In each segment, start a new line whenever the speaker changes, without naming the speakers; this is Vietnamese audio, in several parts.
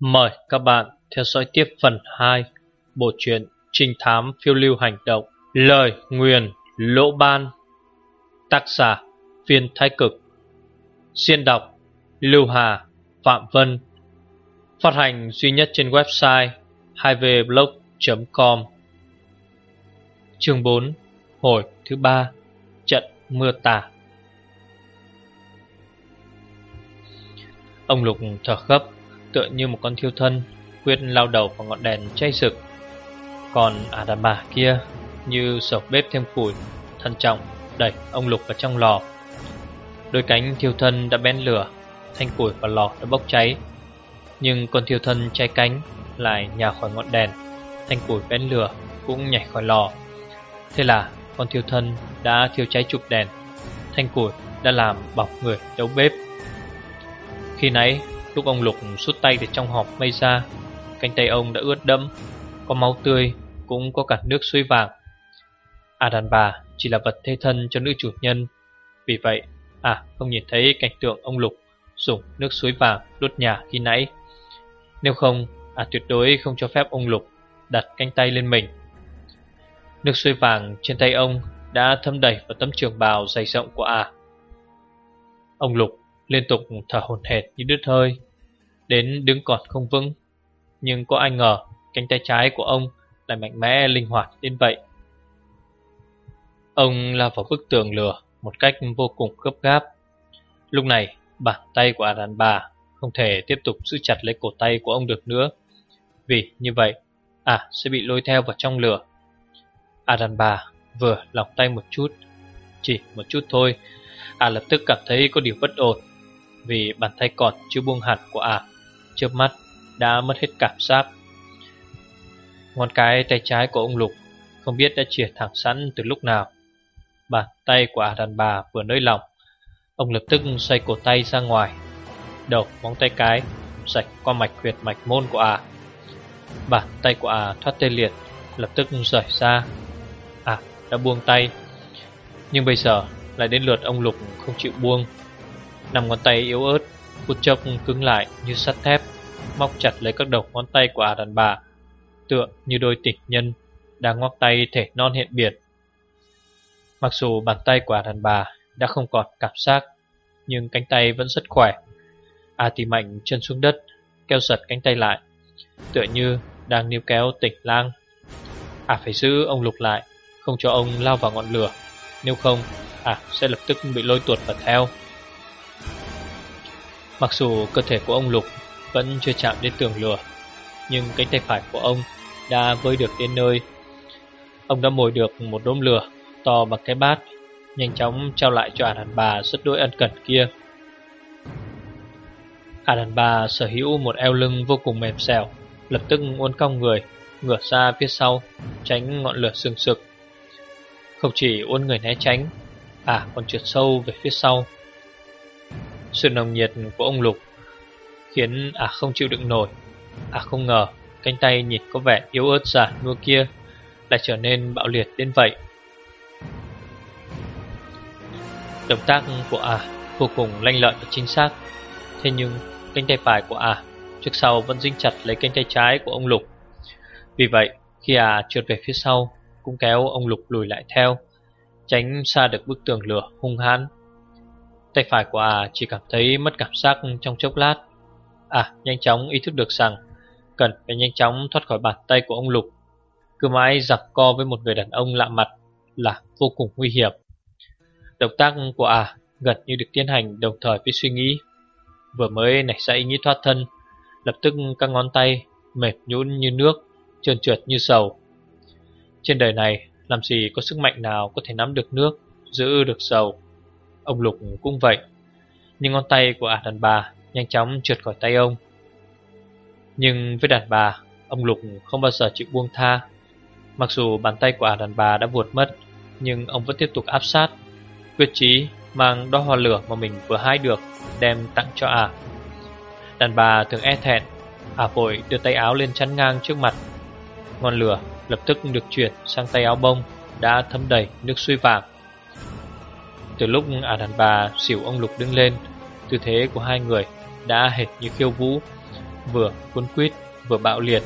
Mời các bạn theo dõi tiếp phần 2 Bộ truyện Trinh thám phiêu lưu hành động, Lời nguyền lỗ ban, Tác giả Viên Thái Cực. Xuyên đọc, Lưu Hà Phạm Vân. Phát hành duy nhất trên website 2vblog.com Chương 4 Hồi thứ 3 Trận mưa tả Ông Lục thở gấp tựa như một con thiêu thân quyết lao đầu vào ngọn đèn cháy rực. Còn Adama kia như sầu bếp thêm củi, thân trọng đẩy ông Lục vào trong lò. Đôi cánh thiêu thân đã bén lửa, thanh củi và lò đã bốc cháy. Nhưng con thiêu thân cháy cánh lại nhào khỏi ngọn đèn, thanh củi bén lửa cũng nhảy khỏi lò. Thế là con thiêu thân đã thiêu cháy chụp đèn, thanh củi đã làm bọc người đấu bếp. Khi nãy Lúc ông Lục rút tay từ trong hộp mây ra. Cánh tay ông đã ướt đẫm, Có máu tươi, Cũng có cả nước suối vàng. À đàn bà, chỉ là vật thế thân cho nữ chủ nhân. Vì vậy À không nhìn thấy cảnh tượng ông Lục Dùng nước suối vàng đốt nhà khi nãy. Nếu không À tuyệt đối không cho phép ông Lục Đặt cánh tay lên mình. Nước suối vàng trên tay ông Đã thâm đẩy vào tấm trường bào dày rộng của à. Ông Lục liên tục thở hổn hển như đứt hơi đến đứng còn không vững. Nhưng có ai ngờ cánh tay trái của ông lại mạnh mẽ linh hoạt đến vậy. Ông lao vào bức tường lửa một cách vô cùng gấp gáp. Lúc này, bàn tay của đàn bà không thể tiếp tục giữ chặt lấy cổ tay của ông được nữa. Vì như vậy, à sẽ bị lôi theo vào trong lửa. À đàn bà vừa lọc tay một chút, chỉ một chút thôi, à lập tức cảm thấy có điều bất ổn. Vì bàn tay còn chưa buông hẳn của à chớp mắt đã mất hết cảm giác. Ngón cái tay trái của ông Lục Không biết đã chìa thẳng sẵn từ lúc nào. Bàn tay của đàn bà vừa nới lỏng, Ông lập tức xoay cổ tay ra ngoài, Đầu móng tay cái Sạch qua mạch huyệt mạch môn của ả Bàn tay của ả thoát tê liệt, Lập tức rời ra À đã buông tay, Nhưng bây giờ lại đến lượt ông Lục không chịu buông. Nằm ngón tay yếu ớt Phút chốc cứng lại như sắt thép, Móc chặt lấy các đầu ngón tay của ả đàn bà Tựa như đôi tịch nhân Đang ngoắc tay thể non hiện biển. Mặc dù bàn tay của ả đàn bà Đã không còn cảm giác, Nhưng cánh tay vẫn rất khỏe. À thì mạnh chân xuống đất, Kéo giật cánh tay lại, Tựa như đang níu kéo tỉnh lang. À phải giữ ông lục lại, Không cho ông lao vào ngọn lửa. Nếu không À sẽ lập tức bị lôi tuột vào theo. Mặc dù cơ thể của ông Lục vẫn chưa chạm đến tường lửa, nhưng cánh tay phải của ông đã vơi được đến nơi. Ông đã mồi được một đốm lửa to bằng cái bát, nhanh chóng trao lại cho ả đàn bà rất đôi ân cần kia. Ả đàn bà sở hữu một eo lưng vô cùng mềm xẻo, lập tức uốn cong người, ngửa ra phía sau, tránh ngọn lửa sừng sực. Không chỉ uốn người né tránh, à còn trượt sâu về phía sau, sự nồng nhiệt của ông Lục, Khiến ả không chịu đựng nổi. Ả không ngờ, Cánh tay nhịt có vẻ yếu ớt giả nua kia Lại trở nên bạo liệt đến vậy. Động tác của ả vô cùng lanh lợi và chính xác. Thế nhưng, cánh tay phải của ả Trước sau vẫn dính chặt lấy cánh tay trái của ông Lục. Vì vậy, khi ả trượt về phía sau, Cũng kéo ông Lục lùi lại theo, Tránh xa được bức tường lửa hung hãn. Tay phải của à chỉ cảm thấy mất cảm giác trong chốc lát. À nhanh chóng ý thức được rằng Cần phải nhanh chóng thoát khỏi bàn tay của ông Lục, Cứ mãi giặc co với một người đàn ông lạ mặt Là vô cùng nguy hiểm. Động tác của à gần như được tiến hành đồng thời với suy nghĩ, Vừa mới nảy ra ý nghĩ thoát thân, Lập tức các ngón tay mềm nhũn như nước, Trơn trượt như sầu. Trên đời này, làm gì có sức mạnh nào có thể nắm được nước, Giữ được dầu Ông Lục cũng vậy. Nhưng ngón tay của ả đàn bà Nhanh chóng trượt khỏi tay ông. Nhưng với đàn bà, Ông Lục không bao giờ chịu buông tha. Mặc dù bàn tay của ả đàn bà đã vuột mất, Nhưng ông vẫn tiếp tục áp sát. Quyết chí mang đo hoa lửa mà mình vừa hái được Đem tặng cho ả. Đàn bà thường e thẹn, Ả vội đưa tay áo lên chắn ngang trước mặt. Ngọn lửa lập tức được chuyển sang tay áo bông Đã thấm đầy nước suối vàng từ lúc ả đàn bà xỉu ông Lục đứng lên Tư thế của hai người đã hệt như khiêu vũ vừa cuốn quýt vừa bạo liệt.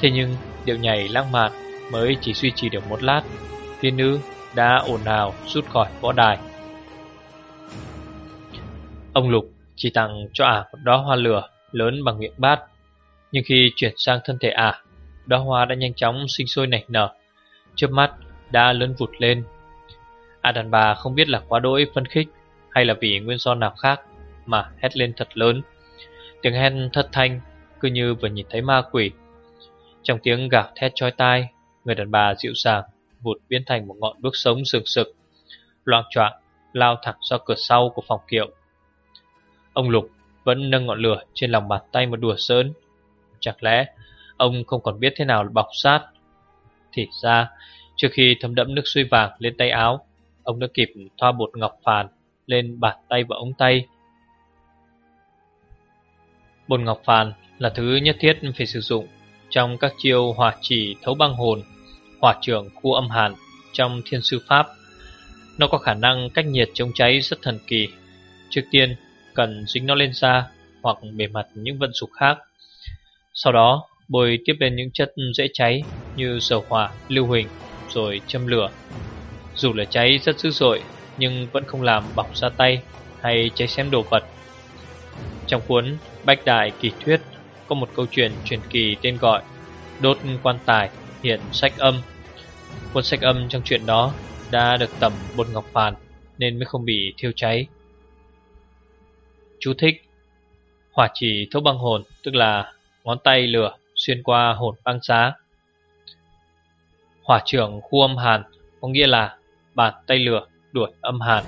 Thế nhưng điệu nhảy lãng mạn mới chỉ duy trì được một lát, tiên nữ đã ồn ào rút khỏi võ đài. Ông Lục chỉ tặng cho ả một đóa hoa lửa lớn bằng miệng bát, nhưng khi chuyển sang thân thể ả, đóa hoa đã nhanh chóng sinh sôi nảy nở, chớp mắt đã lớn vụt lên. A đàn bà không biết là quá đỗi phân khích hay là vì nguyên do nào khác mà hét lên thật lớn. Tiếng hét thất thanh cứ như vừa nhìn thấy ma quỷ. Trong tiếng gào thét chói tai, người đàn bà dịu dàng vụt biến thành một ngọn đuốc sống sừng sực, loạn choạng lao thẳng ra cửa sau của phòng kiệu. Ông Lục vẫn nâng ngọn lửa trên lòng bàn tay một đùa sơn. Chẳng lẽ ông không còn biết thế nào là bọc sát? Thì ra, trước khi thấm đẫm nước suối vàng lên tay áo, ông đã kịp thoa bột ngọc phàn lên bàn tay và ống tay. Bột ngọc phàn là thứ nhất thiết phải sử dụng trong các chiêu hỏa chỉ thấu băng hồn, hỏa trưởng khu âm hàn trong thiên sư pháp. Nó có khả năng cách nhiệt chống cháy rất thần kỳ. Trước tiên, cần dính nó lên da hoặc bề mặt những vận dụng khác. Sau đó, bôi tiếp lên những chất dễ cháy như dầu hỏa, lưu huỳnh, rồi châm lửa. Dù là cháy rất dữ dội, nhưng vẫn không làm bỏng ra tay hay cháy xém đồ vật. Trong cuốn Bách Đại Kỳ Thuyết có một câu chuyện truyền kỳ tên gọi Đốt quan tài hiện sách âm. Cuốn sách âm trong chuyện đó đã được tẩm bột ngọc phàn nên mới không bị thiêu cháy. Chú thích Hỏa chỉ thấu băng hồn tức là ngón tay lửa xuyên qua hồn băng giá. Hỏa trưởng khu âm hàn có nghĩa là bàn tay lửa đuổi âm hàn.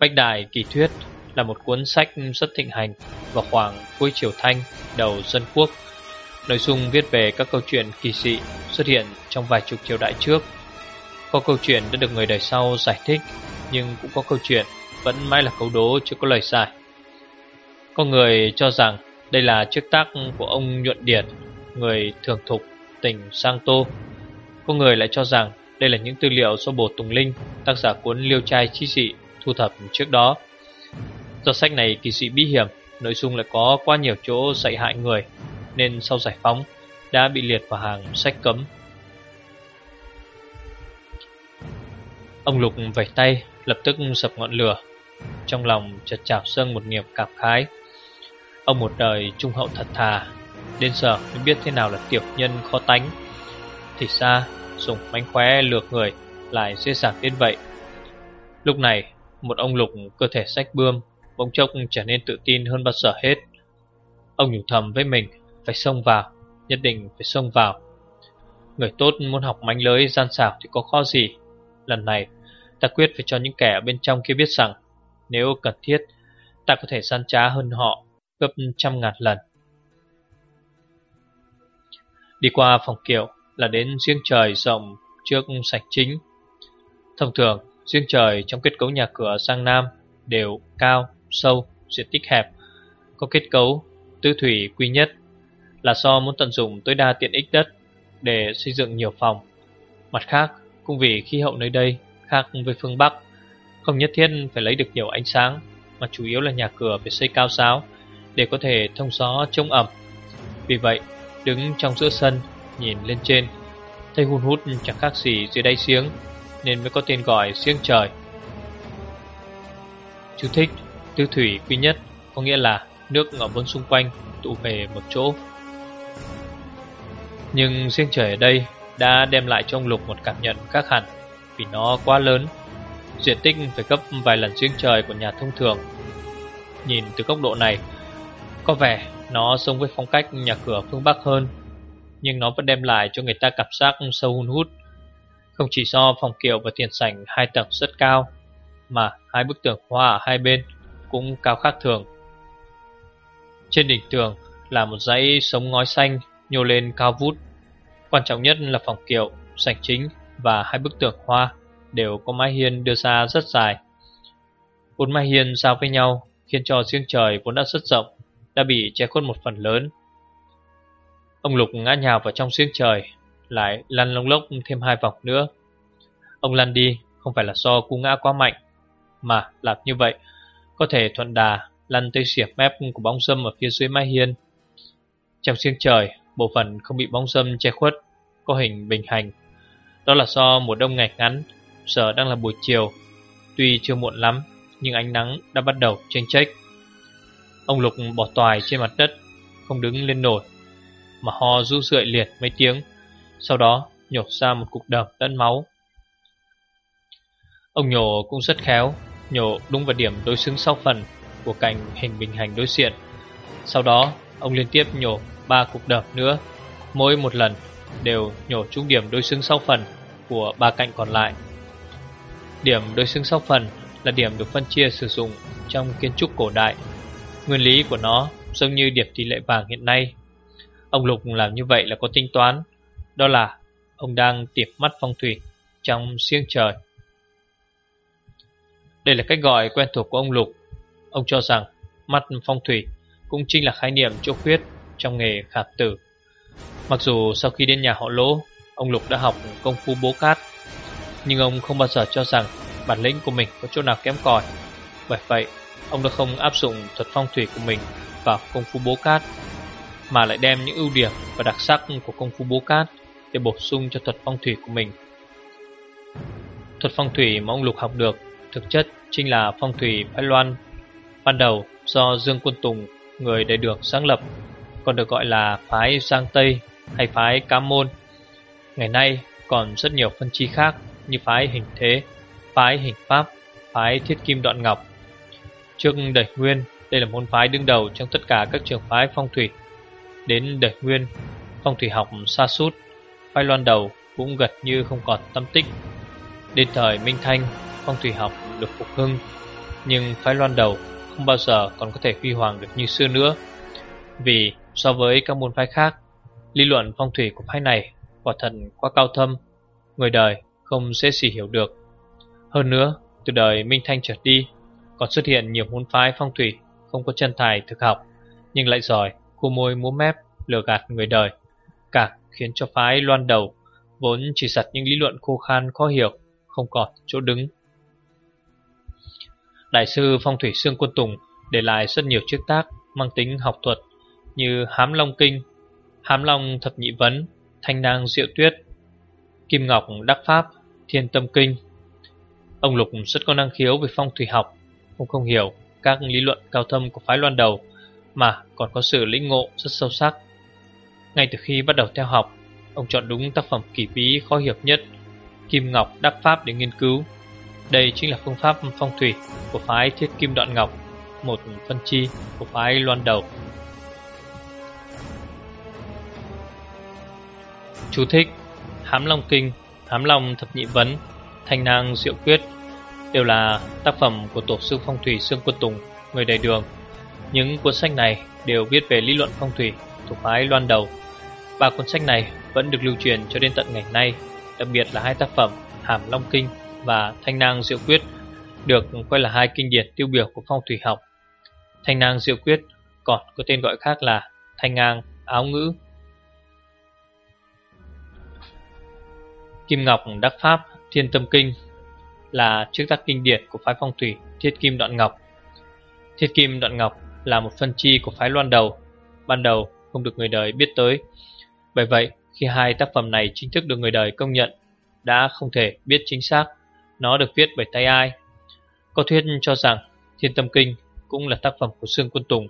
Bách Đại Kỳ Thuyết là một cuốn sách rất thịnh hành vào khoảng cuối triều Thanh, đầu dân quốc. Nội dung viết về các câu chuyện kỳ dị xuất hiện trong vài chục triều đại trước. Có câu chuyện đã được người đời sau giải thích, nhưng cũng có câu chuyện vẫn mãi là câu đố chưa có lời giải. Có người cho rằng đây là chiếc tác của ông Nhuận Điển, người thường thục tỉnh Sang Tô. Có người lại cho rằng đây là những tư liệu do Bồ Tùng Linh, tác giả cuốn Liêu trai chi sĩ thu thập trước đó. Do sách này kỳ dị bí hiểm, nội dung lại có quá nhiều chỗ dạy hại người, nên sau giải phóng đã bị liệt vào hàng sách cấm. Ông Lục vẩy tay, lập tức sập ngọn lửa. Trong lòng chợt trào dâng một niềm cảm khái. Ông một đời trung hậu thật thà, đến giờ mới biết thế nào là tiểu nhân khó tánh. Thì ra, dùng mánh khóe lược người lại dễ dàng đến vậy. Lúc này, một ông Lục cơ thể sách bươm, bỗng chốc trở nên tự tin hơn bao giờ hết. Ông nhủ thầm với mình, phải xông vào, nhất định phải xông vào. Người tốt muốn học mánh lưới gian xảo thì có khó gì. Lần này, ta quyết phải cho những kẻ ở bên trong kia biết rằng, nếu cần thiết, ta có thể gian trá hơn họ gấp trăm ngàn lần. Đi qua phòng kiệu là đến riêng trời rộng trước sạch chính. Thông thường, riêng trời trong kết cấu nhà cửa sang Nam đều cao, sâu, diện tích hẹp, có kết cấu tứ thủy quy nhất là do muốn tận dụng tối đa tiện ích đất để xây dựng nhiều phòng. Mặt khác, cũng vì khí hậu nơi đây khác với phương Bắc, không nhất thiết phải lấy được nhiều ánh sáng, mà chủ yếu là nhà cửa phải xây cao sáo để có thể thông gió chống ẩm. Vì vậy, đứng trong giữa sân, nhìn lên trên, thấy hun hút chẳng khác gì dưới đáy giếng, nên mới có tên gọi giếng trời. Chú thích, tư thủy quy nhất có nghĩa là nước ở bốn xung quanh tụ về một chỗ. Nhưng xiếng trời ở đây đã đem lại cho ông Lục một cảm nhận khác hẳn vì nó quá lớn, diện tích phải gấp vài lần xiếng trời của nhà thông thường. Nhìn từ góc độ này, có vẻ nó giống với phong cách nhà cửa phương Bắc hơn, nhưng nó vẫn đem lại cho người ta cảm giác sâu hun hút. Không chỉ do phòng kiệu và tiền sảnh hai tầng rất cao, mà hai bức tường hoa ở hai bên cũng cao khác thường. Trên đỉnh tường là một dãy sống ngói xanh nhô lên cao vút. Quan trọng nhất là phòng kiệu, sảnh chính và hai bức tường hoa đều có mái hiên đưa ra rất dài. Bốn mái hiên giao với nhau khiến cho riêng trời vốn đã rất rộng, đã bị che khuất một phần lớn. Ông Lục ngã nhào vào trong riêng trời, lại lăn lông lốc thêm hai vòng nữa. Ông lăn đi không phải là do cú ngã quá mạnh, mà là như vậy có thể thuận đà lăn tới xỉa mép của bóng sâm ở phía dưới mái hiên. Trong siêng trời, bộ phận không bị bóng sâm che khuất, có hình bình hành. Đó là do mùa đông ngày ngắn, giờ đang là buổi chiều. Tuy chưa muộn lắm, nhưng ánh nắng đã bắt đầu chênh chách Ông Lục bỏ toài trên mặt đất, không đứng lên nổi, mà ho ru rượi liệt mấy tiếng, sau đó nhổ ra một cục đờm đẫm máu. Ông nhổ cũng rất khéo, nhổ đúng vào điểm đối xứng sau phần của cạnh hình bình hành đối diện. Sau đó, ông liên tiếp nhổ ba cục đập nữa, mỗi một lần đều nhổ trúng điểm đối xứng sau phần của ba cạnh còn lại. Điểm đối xứng sau phần là điểm được phân chia sử dụng trong kiến trúc cổ đại. Nguyên lý của nó giống như điểm tỷ lệ vàng hiện nay. Ông Lục làm như vậy là có tính toán, đó là ông đang tiệp mắt phong thủy trong siêng trời. Đây là cách gọi quen thuộc của ông Lục. Ông cho rằng mắt phong thủy cũng chính là khái niệm chỗ khuyết trong nghề khạp tử. Mặc dù sau khi đến nhà họ lỗ, ông Lục đã học công phu bố cát, nhưng ông không bao giờ cho rằng bản lĩnh của mình có chỗ nào kém cỏi. Bởi vậy, ông đã không áp dụng thuật phong thủy của mình vào công phu bố cát, mà lại đem những ưu điểm và đặc sắc của công phu bố cát để bổ sung cho thuật phong thủy của mình. Thuật phong thủy mà ông Lục học được thực chất chính là phong thủy phái loan. Ban đầu do Dương Quân Tùng, người đại được sáng lập, còn được gọi là phái Giang Tây hay phái Cam Môn. Ngày nay còn rất nhiều phân chi khác như phái hình thế, phái hình pháp, phái thiết kim đoạn ngọc. Trước đời Nguyên, đây là môn phái đứng đầu trong tất cả các trường phái phong thủy. Đến đời Nguyên, phong thủy học xa sút phái loan đầu cũng gật như không còn tâm tích. Đến thời Minh Thanh, phong thủy học được phục hưng, nhưng phái loan đầu không bao giờ còn có thể huy hoàng được như xưa nữa. Vì so với các môn phái khác, lý luận phong thủy của phái này quả thần quá cao thâm, người đời không dễ gì hiểu được. Hơn nữa, từ đời Minh Thanh trở đi, còn xuất hiện nhiều môn phái phong thủy không có chân tài thực học, nhưng lại giỏi khu môi múa mép lừa gạt người đời, càng khiến cho phái loan đầu vốn chỉ sặt những lý luận khô khan khó hiểu, không còn chỗ đứng. Đại sư phong thủy Sương Quân Tùng để lại rất nhiều chiếc tác mang tính học thuật như Hám Long Kinh, Hám Long Thập Nhị Vấn, Thanh Nang Diệu Tuyết, Kim Ngọc Đắc Pháp, Thiên Tâm Kinh. Ông Lục rất có năng khiếu về phong thủy học, ông không hiểu các lý luận cao thâm của phái loan đầu mà còn có sự lĩnh ngộ rất sâu sắc. Ngay từ khi bắt đầu theo học, ông chọn đúng tác phẩm kỳ bí khó hiểu nhất, Kim Ngọc Đắc Pháp để nghiên cứu. Đây chính là phương pháp phong thủy của phái Thiết Kim Đoạn Ngọc, một phân chi của phái loan đầu. Chú thích Hám Long Kinh, Hám Long Thập Nhị Vấn, Thanh Nang Diệu Quyết đều là tác phẩm của tổ sư phong thủy Sương Quân Tùng, người đầy đường. Những cuốn sách này đều viết về lý luận phong thủy thuộc phái loan đầu. Ba cuốn sách này vẫn được lưu truyền cho đến tận ngày nay, đặc biệt là hai tác phẩm Hàm Long Kinh và Thanh Nang Diệu Quyết được coi là hai kinh điển tiêu biểu của phong thủy học. Thanh Nang Diệu Quyết còn có tên gọi khác là Thanh Ngang Áo Ngữ Kim Ngọc Đắc Pháp Thiên Tâm Kinh là trước tác kinh điển của phái phong thủy Thiết Kim Đoạn Ngọc. Thiết Kim Đoạn Ngọc là một phân chi của phái loan đầu, ban đầu không được người đời biết tới. Bởi vậy, khi hai tác phẩm này chính thức được người đời công nhận, đã không thể biết chính xác nó được viết bởi tay ai. Có thuyết cho rằng Thiên Tâm Kinh cũng là tác phẩm của Sương Quân Tùng,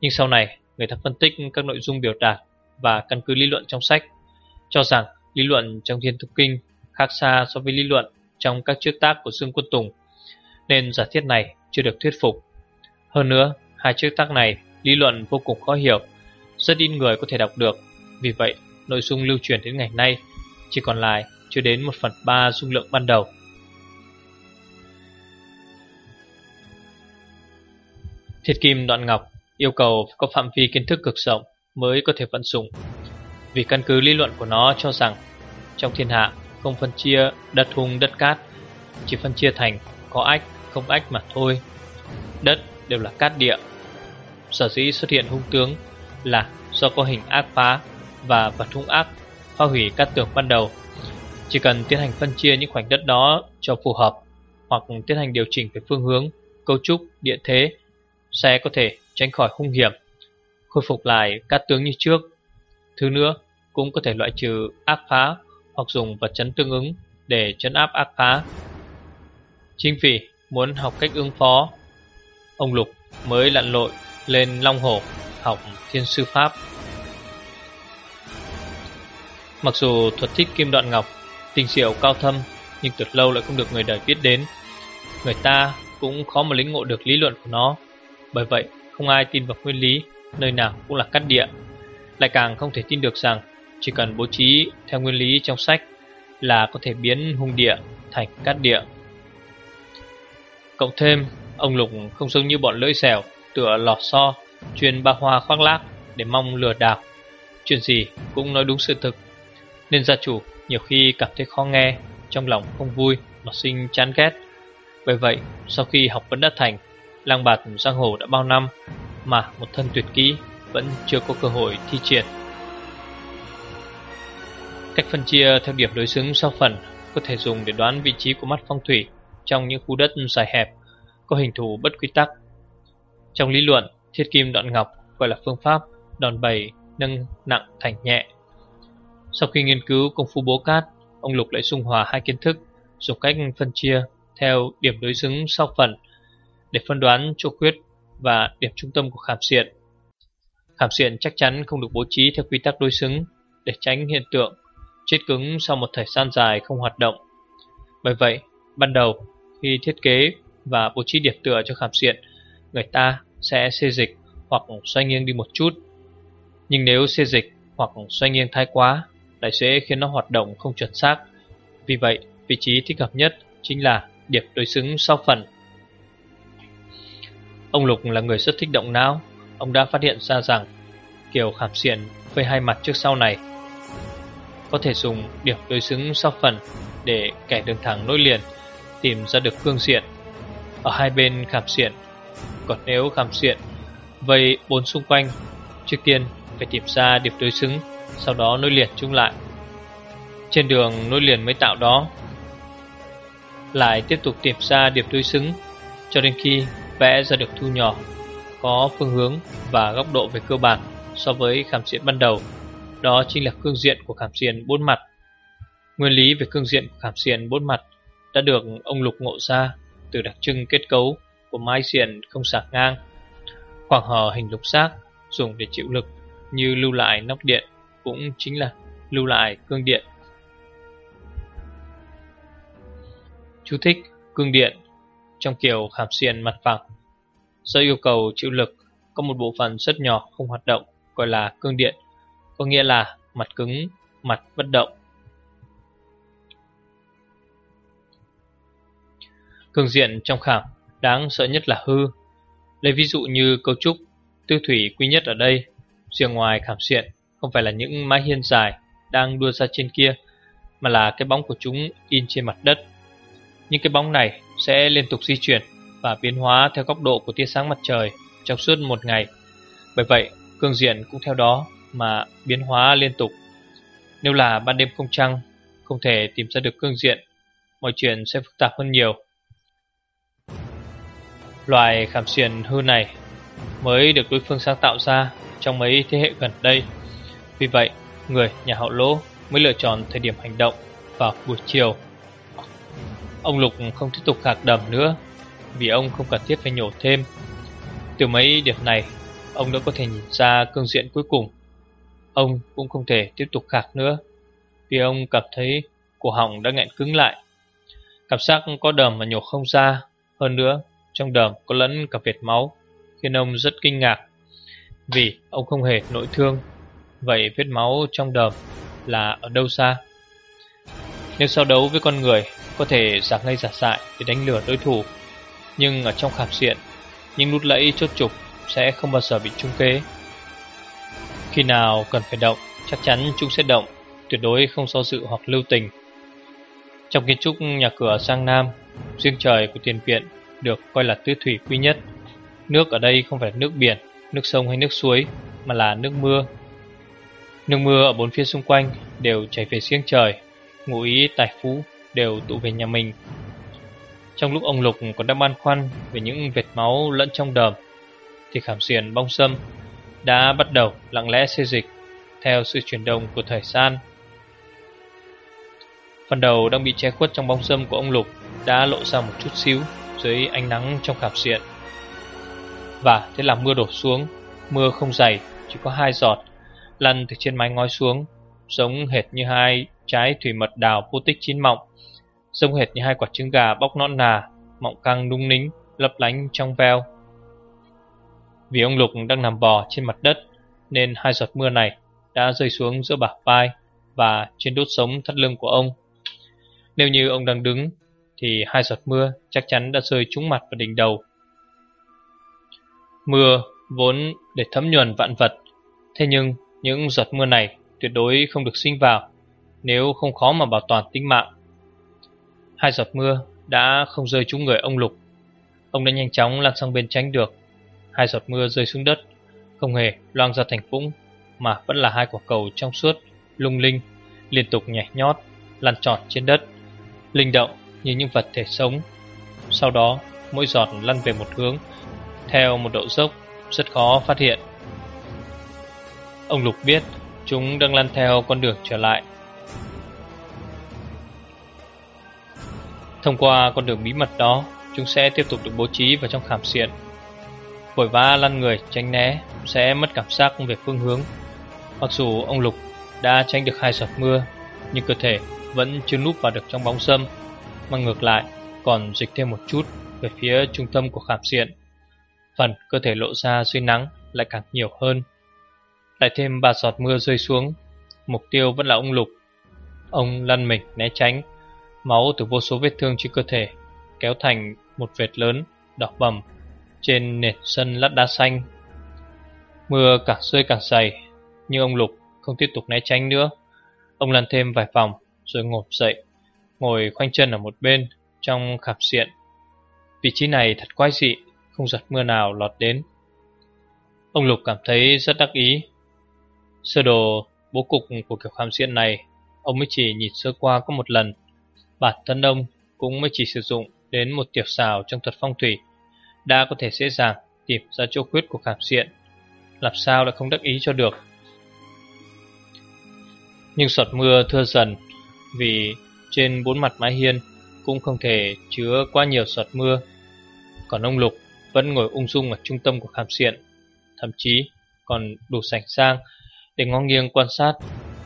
nhưng sau này người ta phân tích các nội dung biểu đạt và căn cứ lý luận trong sách, cho rằng lý luận trong Thiên Tâm Kinh khác xa so với lý luận trong các trước tác của Sương Quân Tùng, nên giả thiết này chưa được thuyết phục. Hơn nữa, hai chiếc tác này lý luận vô cùng khó hiểu, rất ít người có thể đọc được. Vì vậy, nội dung lưu truyền đến ngày nay chỉ còn lại chưa đến 1 phần 3 dung lượng ban đầu. Thiệt kim đoạn ngọc yêu cầu có phạm vi kiến thức cực rộng mới có thể vận dụng. Vì căn cứ lý luận của nó cho rằng trong thiên hạ không phân chia đất hung đất cát, chỉ phân chia thành có ách không ách mà thôi. Đất đều là cát địa. Sở dĩ xuất hiện hung tướng là do có hình ác phá và vật hung ác phá hủy cát tường ban đầu. Chỉ cần tiến hành phân chia những khoảnh đất đó cho phù hợp hoặc tiến hành điều chỉnh về phương hướng, cấu trúc, địa thế, sẽ có thể tránh khỏi hung hiểm, khôi phục lại các tướng như trước. Thứ nữa, cũng có thể loại trừ ác phá hoặc dùng vật chấn tương ứng để chấn áp ác phá. Chính vì muốn học cách ứng phó, ông Lục mới lặn lội lên Long Hồ học thiên sư pháp. Mặc dù thuật thích kim đoạn ngọc, tình diệu cao thâm, nhưng tuyệt lâu lại không được người đời biết đến. Người ta cũng khó mà lĩnh ngộ được lý luận của nó. Bởi vậy, không ai tin vào nguyên lý, nơi nào cũng là cắt địa. Lại càng không thể tin được rằng chỉ cần bố trí theo nguyên lý trong sách là có thể biến hung địa thành cát địa. Cộng thêm, ông Lục không giống như bọn lưỡi xèo, tựa lò xo, chuyên ba hoa khoác lác để mong lừa đảo. Chuyện gì cũng nói đúng sự thực. Nên gia chủ nhiều khi cảm thấy khó nghe, trong lòng không vui mà sinh chán ghét. Bởi vậy, sau khi học vấn đã thành, lang bạt giang hồ đã bao năm mà một thân tuyệt kỹ vẫn chưa có cơ hội thi triển. Cách phân chia theo điểm đối xứng sau phần có thể dùng để đoán vị trí của mắt phong thủy trong những khu đất dài hẹp, có hình thù bất quy tắc. Trong lý luận, thiết kim đoạn ngọc gọi là phương pháp đòn bẩy nâng nặng thành nhẹ. Sau khi nghiên cứu công phu bố cát, ông Lục lại xung hòa hai kiến thức, dùng cách phân chia theo điểm đối xứng sau phần để phân đoán chỗ khuyết và điểm trung tâm của khảm xiện. Khảm xiện chắc chắn không được bố trí theo quy tắc đối xứng để tránh hiện tượng chết cứng sau một thời gian dài không hoạt động. Bởi vậy, ban đầu khi thiết kế và bố trí điểm tựa cho khảm xiện, người ta sẽ xê dịch hoặc xoay nghiêng đi một chút. Nhưng nếu xê dịch hoặc xoay nghiêng thái quá, lại sẽ khiến nó hoạt động không chuẩn xác. Vì vậy, vị trí thích hợp nhất chính là điểm đối xứng sau phần. Ông Lục là người rất thích động não, ông đã phát hiện ra rằng kiểu khảm xiển với hai mặt trước sau này có thể dùng điểm đối xứng sau phần để kẻ đường thẳng nối liền tìm ra được phương diện ở hai bên khảm xiển còn nếu khám xiện vây bốn xung quanh, trước tiên phải tìm ra điểm đối xứng, sau đó nối liền chung lại. Trên đường nối liền mới tạo đó, lại tiếp tục tìm ra điểm đối xứng cho đến khi vẽ ra được thu nhỏ, có phương hướng và góc độ về cơ bản so với khám xiện ban đầu. Đó chính là cương diện của khám xiên bốn mặt Nguyên lý về cương diện của khảm xiên bốn mặt Đã được ông Lục ngộ ra Từ đặc trưng kết cấu của mái Xiển không sạc ngang. Khoảng hở hình lục xác Dùng để chịu lực Như lưu lại nóc điện Cũng chính là lưu lại cương điện. Chú thích cương điện Trong kiểu khảm xiên mặt phẳng. Do yêu cầu chịu lực Có một bộ phận rất nhỏ không hoạt động Gọi là cương điện có nghĩa là mặt cứng, mặt bất động. cương diện trong khảm đáng sợ nhất là hư. Lấy ví dụ như cấu trúc tư thủy quý nhất ở đây, riêng ngoài khảm xiện không phải là những mái hiên dài đang đua ra trên kia, mà là cái bóng của chúng in trên mặt đất. Những cái bóng này sẽ liên tục di chuyển và biến hóa theo góc độ của tia sáng mặt trời trong suốt một ngày. Bởi vậy, cương diện cũng theo đó mà biến hóa liên tục. Nếu là ban đêm không trăng, không thể tìm ra được cương diện, mọi chuyện sẽ phức tạp hơn nhiều. Loài khảm xiền hư này mới được đối phương sáng tạo ra trong mấy thế hệ gần đây. Vì vậy, người nhà hậu lỗ mới lựa chọn thời điểm hành động vào buổi chiều. Ông Lục không tiếp tục khạc đầm nữa vì ông không cần thiết phải nhổ thêm. Từ mấy điểm này, ông đã có thể nhìn ra cương diện cuối cùng Ông cũng không thể tiếp tục khạc nữa Vì ông cảm thấy cổ họng đã nghẹn cứng lại Cảm giác có đầm mà nhổ không ra Hơn nữa trong đờm có lẫn cả vệt máu Khiến ông rất kinh ngạc. Vì ông không hề nội thương Vậy vết máu trong đờm là ở đâu xa? Nếu so đấu với con người Có thể giả ngây giả dại để đánh lừa đối thủ. Nhưng ở trong khảm diện Những nút lẫy chốt trục sẽ không bao giờ bị trung kế. Khi nào cần phải động, chắc chắn chúng sẽ động, tuyệt đối không so dự hoặc lưu tình. Trong kiến trúc nhà cửa sang Nam, riêng trời của tiền viện được coi là tứ thủy quý nhất. Nước ở đây không phải nước biển, nước sông hay nước suối, mà là nước mưa. Nước mưa ở bốn phía xung quanh đều chảy về xiên trời, ngụ ý tài phú đều tụ về nhà mình. Trong lúc ông Lục còn đang băn khoăn về những vệt máu lẫn trong đờm, Thì khảm xiển bong sâm Đã bắt đầu lặng lẽ xê dịch Theo sự chuyển động của thời gian Phần đầu đang bị che khuất trong bóng sâm của ông Lục Đã lộ ra một chút xíu dưới ánh nắng trong khảm diện. Và thế là mưa đổ xuống, Mưa không dày, Chỉ có hai giọt. Lăn từ trên mái ngói xuống, Giống hệt như hai trái thủy mật đào vô tích chín mọng, Giống hệt như hai quả trứng gà bóc nõn nà, Mọng căng nung nính, Lấp lánh trong veo. Vì ông Lục đang nằm bò trên mặt đất, Nên hai giọt mưa này Đã rơi xuống giữa bả vai Và trên đốt sống thắt lưng của ông. Nếu như ông đang đứng thì hai giọt mưa chắc chắn đã rơi trúng mặt và đỉnh đầu. Mưa vốn để thấm nhuần vạn vật, Thế nhưng những giọt mưa này tuyệt đối không được sinh vào Nếu không khó mà bảo toàn tính mạng. Hai giọt mưa đã không rơi trúng người ông Lục. Ông đã nhanh chóng lăn sang bên tránh được. Hai giọt mưa rơi xuống đất, Không hề loang ra thành vũng, Mà vẫn là hai quả cầu trong suốt, Lung linh, Liên tục nhảy nhót, Lăn tròn trên đất, Linh động như những vật thể sống. Sau đó, mỗi giọt lăn về một hướng, Theo một độ dốc Rất khó phát hiện. Ông Lục biết Chúng đang lăn theo con đường trở lại. Thông qua con đường bí mật đó, Chúng sẽ tiếp tục được bố trí vào trong khảm xiển. Vội vã lăn người tránh né Sẽ mất cảm giác về phương hướng. Mặc dù ông Lục đã tránh được hai giọt mưa, Nhưng cơ thể vẫn chưa núp vào được trong bóng sâm. Mà ngược lại, còn dịch thêm một chút Về phía trung tâm của khảm diện. Phần cơ thể lộ ra dưới nắng lại càng nhiều hơn. Lại thêm ba giọt mưa rơi xuống, Mục tiêu vẫn là ông Lục. Ông lăn mình né tránh, Máu từ vô số vết thương trên cơ thể Kéo thành một vệt lớn, Đỏ bầm, Trên nền sân lát đá xanh. Mưa càng rơi càng dày, Nhưng ông Lục không tiếp tục né tránh nữa. Ông lăn thêm vài vòng, Rồi ngột dậy. Ngồi khoanh chân ở một bên Trong khảm xiện. Vị trí này thật quái dị, Không giọt mưa nào lọt đến. Ông Lục cảm thấy rất đắc ý. Sơ đồ bố cục của kiểu khám xiện này, Ông mới chỉ nhìn sơ qua có một lần. Bản thân ông cũng mới chỉ sử dụng đến một tiểu xào trong thuật phong thủy, Đã có thể dễ dàng tìm ra chỗ khuyết của khảm xiện. Làm sao lại không đắc ý cho được? Nhưng giọt mưa thưa dần Vì trên bốn mặt mái hiên cũng không thể chứa quá nhiều giọt mưa Còn ông Lục vẫn ngồi ung dung ở trung tâm của khảm xiện Thậm chí còn đủ sảnh sang để ngó nghiêng quan sát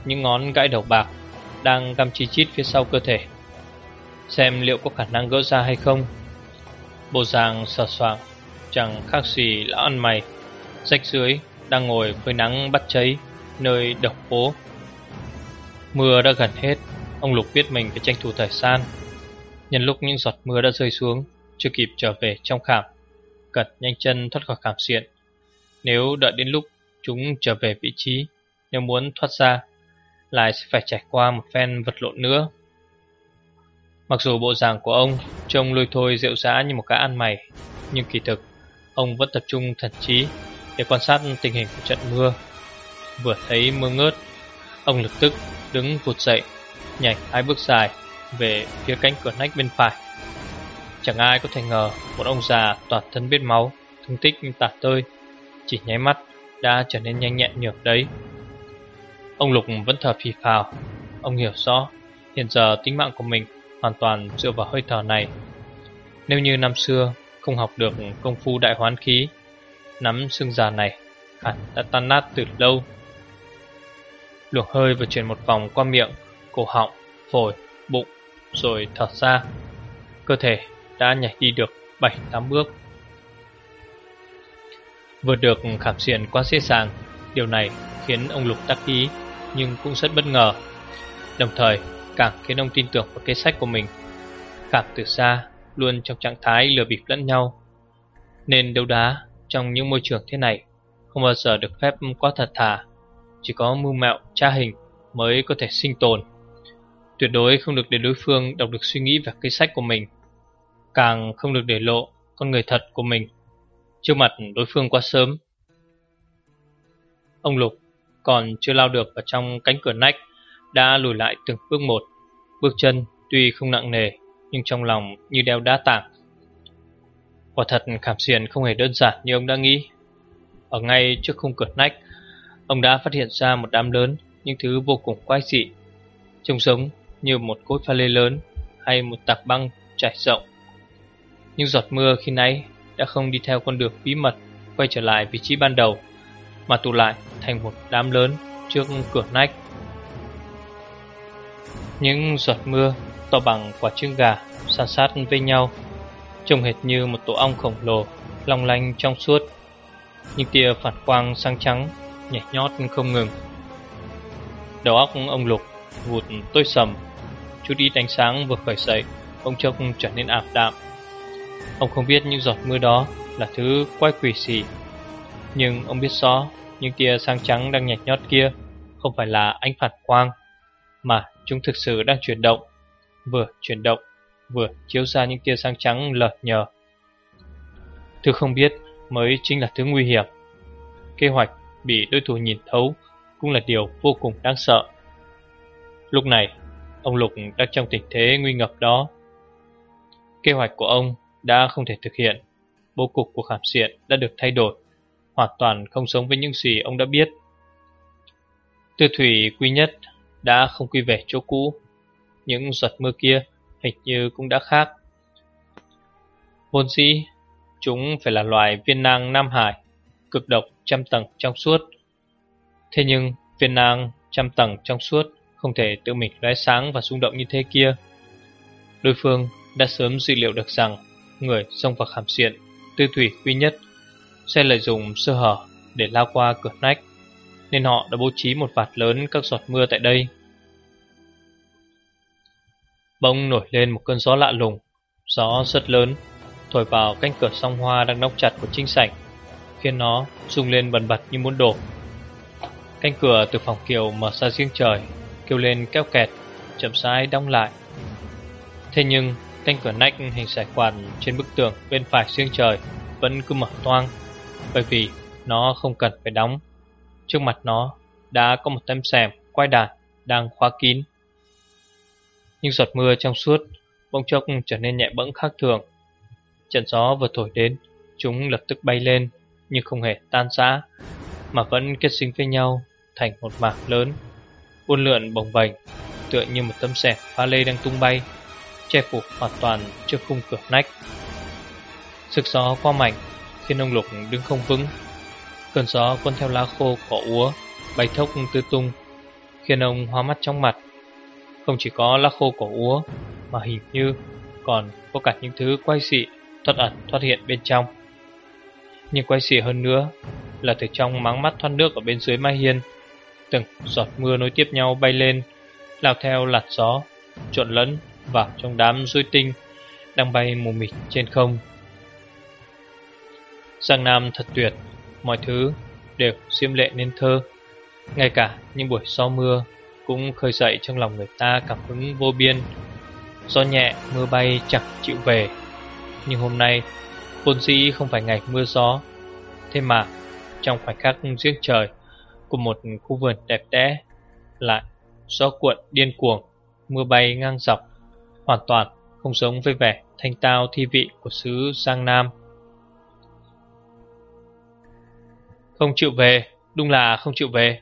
những ngón gãi đầu bạc đang găm chi chít phía sau cơ thể xem liệu có khả năng gỡ ra hay không. Bộ dạng sờ soạng, chẳng khác gì lão ăn mày, rách dưới đang ngồi với nắng bắt cháy nơi độc phố. Mưa đã gần hết, ông Lục biết mình phải tranh thủ thời gian. Nhân lúc những giọt mưa đã rơi xuống, chưa kịp trở về trong khảm, cật nhanh chân thoát khỏi khảm xiện. Nếu đợi đến lúc chúng trở về vị trí, nếu muốn thoát ra, lại sẽ phải trải qua một phen vật lộn nữa. Mặc dù bộ dạng của ông trông lôi thôi rượu rã như một cá ăn mày, nhưng kỳ thực ông vẫn tập trung thần trí để quan sát tình hình của trận mưa. Vừa thấy mưa ngớt, ông lập tức đứng vụt dậy, nhảy hai bước dài về phía cánh cửa nách bên phải. Chẳng ai có thể ngờ một ông già toàn thân biết máu, thương tích tả tơi, chỉ nháy mắt đã trở nên nhanh nhẹn nhược đấy. Ông Lục vẫn thở phì phào, ông hiểu rõ hiện giờ tính mạng của mình hoàn toàn dựa vào hơi thở này. Nếu như năm xưa không học được công phu đại hoán khí, nắm xương già này hẳn đã tan nát từ lâu. Luồng hơi vừa chuyển một vòng qua miệng, cổ họng, phổi, bụng, rồi thở ra. Cơ thể đã nhảy đi được 7-8 bước. Vừa được khảm diện quá dễ dàng, điều này khiến ông Lục đắc ý nhưng cũng rất bất ngờ. Đồng thời, càng khiến ông tin tưởng vào kế sách của mình. Cảm từ xa, luôn trong trạng thái lừa bịp lẫn nhau. Nên đấu đá trong những môi trường thế này không bao giờ được phép quá thật thà. Chỉ có mưu mẹo, tra hình mới có thể sinh tồn. Tuyệt đối không được để đối phương đọc được suy nghĩ và kế sách của mình. Càng không được để lộ con người thật của mình trước mặt đối phương quá sớm. Ông Lục còn chưa lao được vào trong cánh cửa nách đã lùi lại từng bước một. Bước chân tuy không nặng nề, nhưng trong lòng như đeo đá tảng. Quả thật khảm xiền không hề đơn giản như ông đã nghĩ. Ở ngay trước khung cửa nách Ông đã phát hiện ra một đám lớn Những thứ vô cùng quái dị Trông giống như một cối pha lê lớn Hay một tạc băng trải rộng. Nhưng giọt mưa khi nãy Đã không đi theo con đường bí mật Quay trở lại vị trí ban đầu, Mà tụ lại thành một đám lớn Trước cửa nách. Những giọt mưa to bằng quả trứng gà san sát với nhau, Trông hệt như một tổ ong khổng lồ Long lanh trong suốt. Những tia phản quang sáng trắng Nhảy nhót không ngừng. Đầu óc ông Lục vụt tối sầm. Chút ít ánh sáng vừa khởi dậy Ông chốc trở nên ảm đạm. Ông không biết những giọt mưa đó Là thứ quái quỷ gì, Nhưng ông biết rõ Những tia sáng trắng đang nhạt nhót kia Không phải là ánh phản quang, Mà chúng thực sự đang chuyển động, Vừa chuyển động, Vừa chiếu ra những tia sáng trắng lợt nhờ. Thứ không biết mới chính là thứ nguy hiểm. Kế hoạch bị đối thủ nhìn thấu Cũng là điều vô cùng đáng sợ. Lúc này Ông Lục đang trong tình thế nguy ngập đó. Kế hoạch của ông đã không thể thực hiện. Bố cục của khảm diện đã được thay đổi, Hoàn toàn không sống với những gì ông đã biết. Tư thủy quý nhất đã không quy về chỗ cũ. Những giọt mưa kia hình như cũng đã khác. Vốn dĩ, Chúng phải là loài viên nang Nam Hải, Cực độc trăm tầng trong suốt. Thế nhưng, viên nang trăm tầng trong suốt không thể tự mình lóe sáng và rung động như thế kia. Đối phương đã sớm dự liệu được rằng Người xông vào khảm diện, Tư thủy duy nhất, Sẽ lợi dụng sơ hở để lao qua cửa nách, Nên họ đã bố trí một vạt lớn các giọt mưa tại đây. Bỗng nổi lên một cơn gió lạ lùng, Gió rất lớn, Thổi vào cánh cửa song hoa đang đóng chặt của trinh sảnh, Khiến nó rung lên bần bật như muốn đổ. Cánh cửa từ phòng kiều mở ra riêng trời Kêu lên kéo kẹt, Chậm rãi đóng lại. Thế nhưng, cánh cửa nách hình sải quạt Trên bức tường bên phải xương trời Vẫn cứ mở toang, Bởi vì nó không cần phải đóng. Trước mặt nó đã có một tấm xẻm quay đàn đang khóa kín. Nhưng giọt mưa trong suốt Bỗng chốc trở nên nhẹ bẫng khác thường. Trận gió vừa thổi đến, Chúng lập tức bay lên, Nhưng không hề tan rã, Mà vẫn kết sinh với nhau Thành một mảng lớn. Uôn lượn bồng bềnh, Tựa như một tấm xẻ pha lê đang tung bay, Che phủ hoàn toàn trước khung cửa nách Sức gió qua mạnh, Khiến ông Lục đứng không vững. Cơn gió cuốn theo lá khô cỏ úa, Bay thốc tứ tung, Khiến ông hóa mắt trong mặt. Không chỉ có lá khô cỏ úa, Mà hình như còn có cả những thứ quay dị Thoát ẩn, thoát hiện bên trong. Nhưng quay dị hơn nữa Là từ trong máng mắt thoát nước ở bên dưới mai hiên Từng giọt mưa nối tiếp nhau bay lên Lao theo lạt gió Trộn lẫn vào trong đám rối tinh Đang bay mù mịt trên không Giang Nam thật tuyệt Mọi thứ đều xiêm lệ nên thơ Ngay cả những buổi gió mưa cũng khơi dậy trong lòng người ta cảm hứng vô biên. Gió nhẹ, mưa bay chẳng chịu về. Nhưng hôm nay, vốn dĩ không phải ngày mưa gió. Thế mà, trong khoảnh khắc riêng trời của một khu vườn đẹp đẽ, lại gió cuộn điên cuồng, mưa bay ngang dọc, hoàn toàn không giống với vẻ thanh tao thi vị của xứ Giang Nam. Không chịu về, đúng là không chịu về.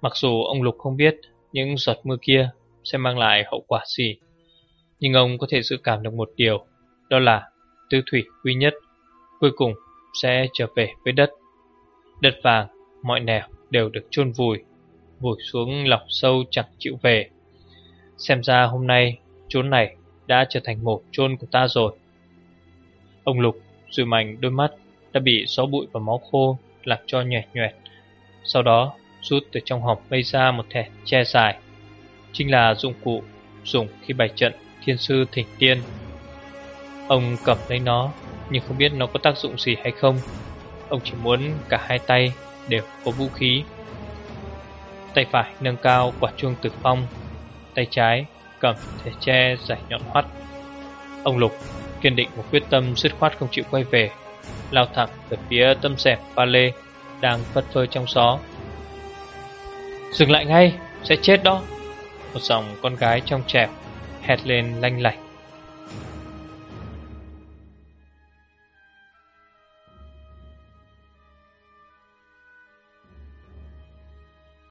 Mặc dù ông Lục không biết những giọt mưa kia sẽ mang lại hậu quả gì, nhưng ông có thể dự cảm được một điều, đó là tư thủy quý nhất cuối cùng sẽ trở về với đất. Đất vàng, mọi nẻo đều được chôn vùi, vùi xuống lòng sâu chẳng chịu về. Xem ra hôm nay chốn này đã trở thành một chôn của ta rồi. Ông Lục dùi mảnh đôi mắt đã bị gió bụi và máu khô làm cho nhòe nhòe. Sau đó rút từ trong hộp bay ra một thẻ che dài. Chính là dụng cụ dùng khi bày trận thiên sư thỉnh tiên. Ông cầm lấy nó, nhưng không biết nó có tác dụng gì hay không. Ông chỉ muốn cả hai tay đều có vũ khí. Tay phải nâng cao quả chuông tử phong, tay trái cầm thẻ tre giải nhọn hoắt. Ông Lục kiên định một quyết tâm dứt khoát không chịu quay về, lao thẳng về phía tâm xẹp ba lê đang phất phơ trong gió. Dừng lại ngay, sẽ chết đó Một dòng con gái trong trẻo Hét lên lanh lảnh.